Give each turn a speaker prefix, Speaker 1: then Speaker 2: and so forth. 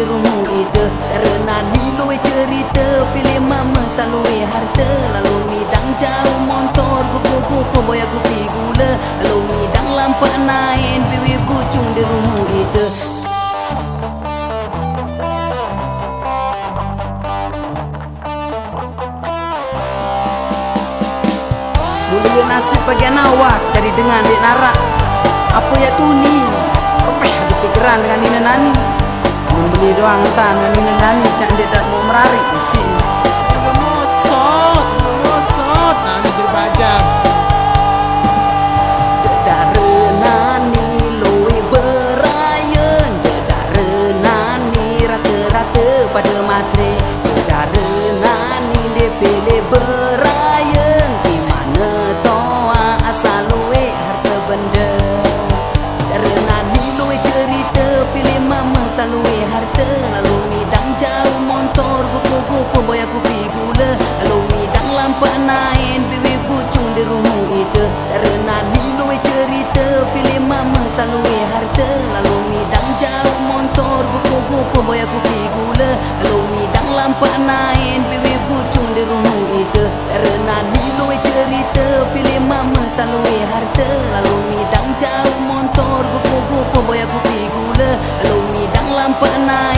Speaker 1: bucung di rumah itu. Renani luwe cerita pilih mama salwe harta. Lalu midang jauh motor gupu-gupu boy aku pi gula. Lalu midang lampak nain bibi bucung di rumah itu. Mulia nasib bagian awak Cari dengan dek narak. Apa ya tu ni? Rempeh ada pikiran dengan Nina Nani Beli doang dengan Nina Nani Cak. Dia tak mau merarik di rumah itu Renani luwe cerita pilih mama salue harta. Lalu midang jauh motor gupu-gupu boy aku pi gula. Lalu midang lampak nain bibi bucung di rumah itu. Renani luwe cerita pilih mama salue harta. Lalu midang jauh motor gupu-gupu boy aku pi gula. Lalu midang lampak nain